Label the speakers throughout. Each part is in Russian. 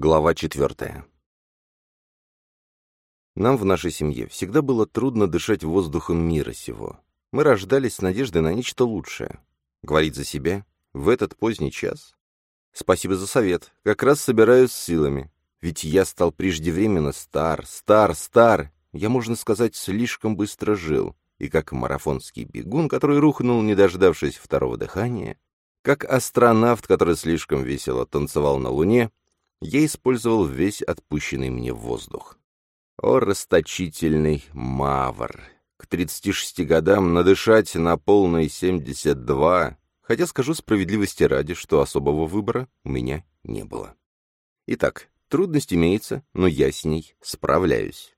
Speaker 1: Глава четвертая. Нам в нашей семье всегда было трудно дышать воздухом мира сего. Мы рождались с надеждой на нечто лучшее. Говорить за себя в этот поздний час? Спасибо за совет. Как раз собираюсь с силами. Ведь я стал преждевременно стар, стар, стар. Я, можно сказать, слишком быстро жил. И как марафонский бегун, который рухнул, не дождавшись второго дыхания, как астронавт, который слишком весело танцевал на Луне, я использовал весь отпущенный мне воздух. О, расточительный мавр! К 36 годам надышать на полные 72, хотя скажу справедливости ради, что особого выбора у меня не было. Итак, трудность имеется, но я с ней справляюсь.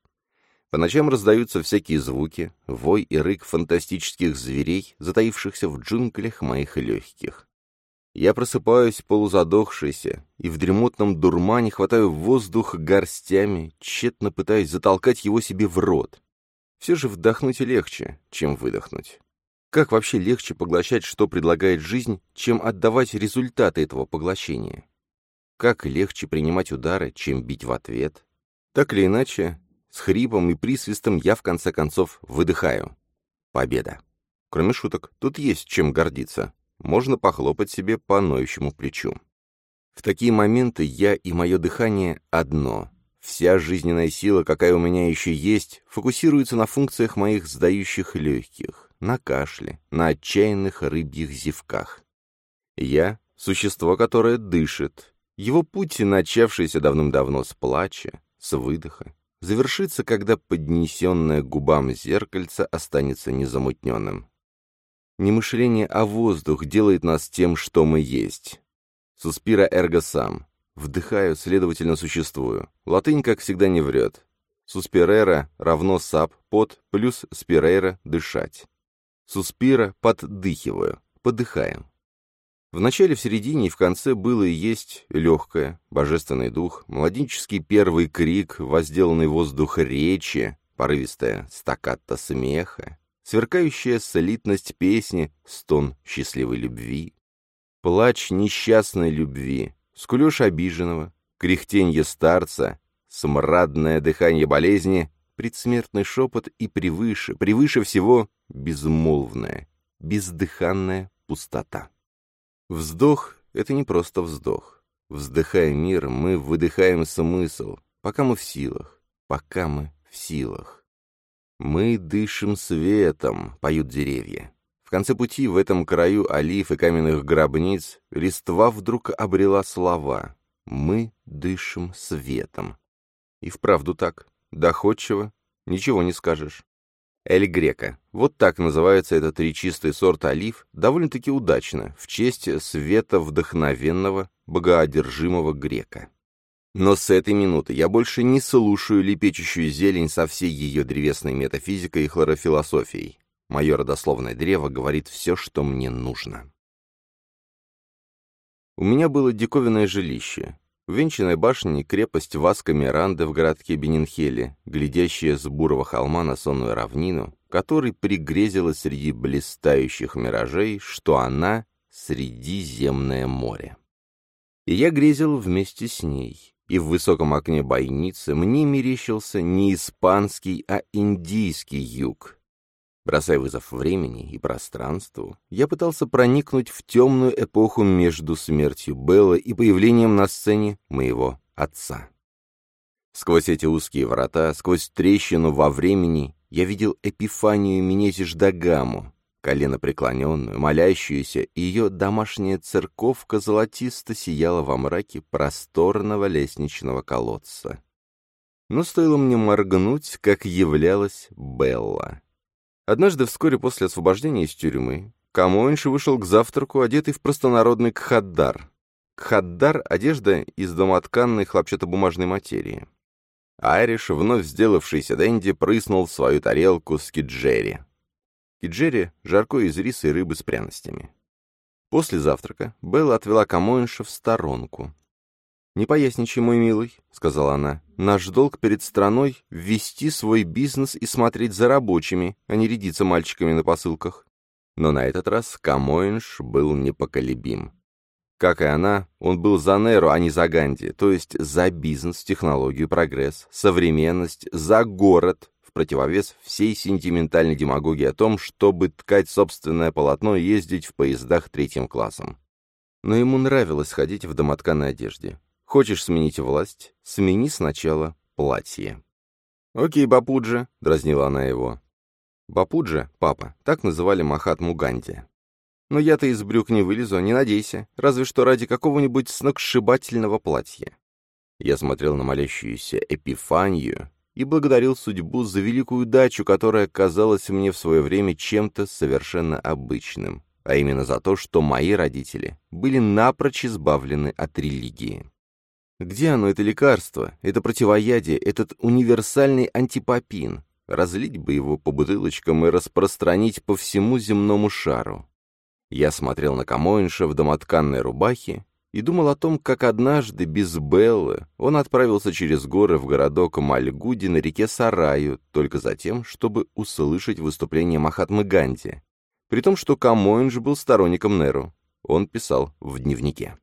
Speaker 1: По ночам раздаются всякие звуки, вой и рык фантастических зверей, затаившихся в джунглях моих легких. Я просыпаюсь полузадохшийся, и в дремотном дурмане хватаю воздух горстями, тщетно пытаясь затолкать его себе в рот. Все же вдохнуть легче, чем выдохнуть. Как вообще легче поглощать, что предлагает жизнь, чем отдавать результаты этого поглощения? Как легче принимать удары, чем бить в ответ? Так или иначе, с хрипом и присвистом я в конце концов выдыхаю. Победа. Кроме шуток, тут есть чем гордиться можно похлопать себе по ноющему плечу. В такие моменты я и мое дыхание одно. Вся жизненная сила, какая у меня еще есть, фокусируется на функциях моих сдающих легких, на кашле, на отчаянных рыбьих зевках. Я — существо, которое дышит. Его путь, начавшийся давным-давно с плача, с выдоха, завершится, когда поднесенное губам зеркальце останется незамутненным. Не мышление, а воздух делает нас тем, что мы есть. Суспира эрго сам. Вдыхаю, следовательно, существую. Латынь, как всегда, не врет. Суспирера равно сап, под, плюс спирейра, дышать. Суспира, поддыхиваю, подыхаем. В начале, в середине и в конце было и есть легкое, божественный дух, младенческий первый крик, возделанный воздух речи, порывистая стаккато смеха, сверкающая солидность песни, стон счастливой любви, плач несчастной любви, скулеж обиженного, кряхтенье старца, смрадное дыхание болезни, предсмертный шепот и превыше, превыше всего безмолвная, бездыханная пустота. Вздох — это не просто вздох. Вздыхая мир, мы выдыхаем смысл, пока мы в силах, пока мы в силах. «Мы дышим светом», — поют деревья. В конце пути в этом краю олив и каменных гробниц листва вдруг обрела слова «Мы дышим светом». И вправду так, доходчиво, ничего не скажешь. Эль Грека. Вот так называется этот речистый сорт олив, довольно-таки удачно, в честь света вдохновенного, богоодержимого грека. Но с этой минуты я больше не слушаю лепечущую зелень со всей ее древесной метафизикой и хлорофилософией. Мое родословное древо говорит все, что мне нужно. У меня было диковинное жилище. Венчанная башня и крепость Васка Миранды в городке Бенинхеле, глядящая с бурого холма на сонную равнину, которой пригрезила среди блистающих миражей, что она — Средиземное море. И я грезил вместе с ней и в высоком окне бойницы мне мерещился не испанский, а индийский юг. Бросая вызов времени и пространству, я пытался проникнуть в темную эпоху между смертью Белла и появлением на сцене моего отца. Сквозь эти узкие врата, сквозь трещину во времени, я видел Эпифанию Менезиш Дагаму, колено преклоненную, молящуюся, ее домашняя церковка золотисто сияла во мраке просторного лестничного колодца. Но стоило мне моргнуть, как являлась Белла. Однажды, вскоре после освобождения из тюрьмы, Камоинш вышел к завтраку, одетый в простонародный кхаддар. Кхаддар — одежда из домотканной хлопчатобумажной материи. Айриш, вновь сделавшийся Дэнди, прыснул в свою тарелку с киджери и Джерри — жарко из риса и рыбы с пряностями. После завтрака Белла отвела Камоинша в сторонку. «Не поясничай, мой милый», — сказала она. «Наш долг перед страной — вести свой бизнес и смотреть за рабочими, а не рядиться мальчиками на посылках». Но на этот раз Камоинш был непоколебим. Как и она, он был за Неру, а не за Ганди, то есть за бизнес, технологию, прогресс, современность, за город, противовес всей сентиментальной демагогии о том, чтобы ткать собственное полотно и ездить в поездах третьим классом. Но ему нравилось ходить в домотканой одежде. Хочешь сменить власть? Смени сначала платье. «Окей, Бапуджа», — дразнила она его. Бапуджа, папа, так называли Махатму Ганди. Но я-то из брюк не вылезу, не надейся, разве что ради какого-нибудь сногсшибательного платья. Я смотрел на молящуюся Эпифанию и благодарил судьбу за великую дачу, которая казалась мне в свое время чем-то совершенно обычным, а именно за то, что мои родители были напрочь избавлены от религии. Где оно, это лекарство, это противоядие, этот универсальный антипопин? Разлить бы его по бутылочкам и распространить по всему земному шару. Я смотрел на Камоинша в домотканной рубахе и думал о том, как однажды без Беллы он отправился через горы в городок Мальгуди на реке Сараю только за тем, чтобы услышать выступление Махатмы Ганди, при том, что Камоинж был сторонником Неру. Он писал в дневнике.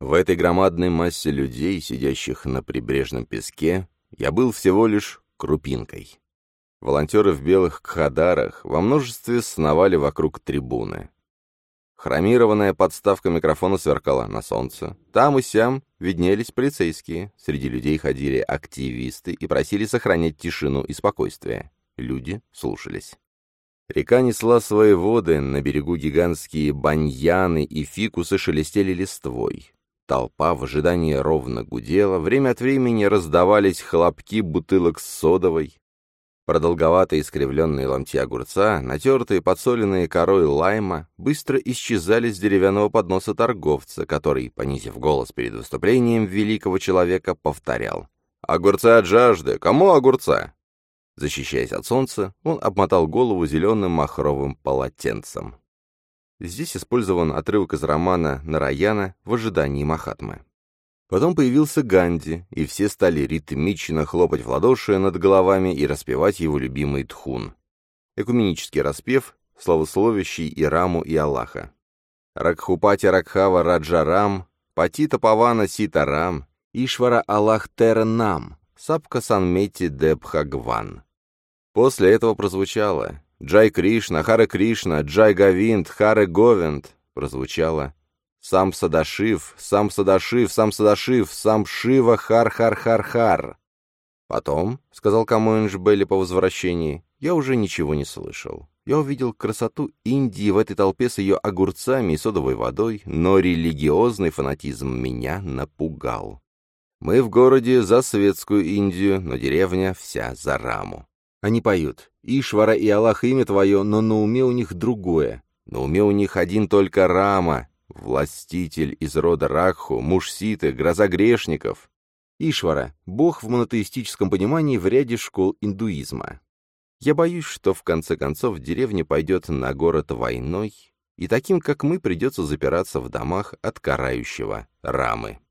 Speaker 1: В этой громадной массе людей, сидящих на прибрежном песке, я был всего лишь крупинкой. Волонтеры в белых кхадарах во множестве сновали вокруг трибуны. Хромированная подставка микрофона сверкала на солнце. Там и сям виднелись полицейские. Среди людей ходили активисты и просили сохранять тишину и спокойствие. Люди слушались. Река несла свои воды, на берегу гигантские баньяны и фикусы шелестели листвой. Толпа в ожидании ровно гудела, время от времени раздавались хлопки бутылок с содовой, Продолговатые искривленные ломти огурца, натертые подсоленные корой лайма, быстро исчезали с деревянного подноса торговца, который, понизив голос перед выступлением великого человека, повторял. «Огурцы от жажды! Кому огурца?» Защищаясь от солнца, он обмотал голову зеленым махровым полотенцем. Здесь использован отрывок из романа «Нараяна» в ожидании Махатмы. Потом появился Ганди, и все стали ритмично хлопать в ладоши над головами и распевать его любимый тхун. Экуменический распев, славословящий и Раму, и Аллаха. Ракхупати Ракхава Раджарам, Патита Павана Ситарам, ईश्वर अल्लाह तेरो नाम, सबको सन्मति दे भगवान. После этого прозвучало «जय कृष्ण, हरे कृष्ण, जय गोविन्द, हरे गोविन्द» прозвучало साम्ब सदाशिव, साम्ब सदाशिव, साम्ब सदाशिव, साम्ब शिव, हर हर हर हर. Потом, — сказал Камоинж Белли по возвращении, — я уже ничего не слышал. Я увидел красоту Индии в этой толпе с ее огурцами и содовой водой, но религиозный фанатизм меня напугал. Мы в городе за светскую Индию, но деревня вся за Раму. Они поют «Ишвара и Аллах имя твое», но на уме у них другое. На уме у них один только Рама, Властитель из рода Ракху, муж Ситы, гроза грешников. Ишвара — бог в монотеистическом понимании в ряде школ индуизма. Я боюсь, что в конце концов деревня пойдет на город войной, и таким, как мы, придется запираться в домах от карающего Рамы.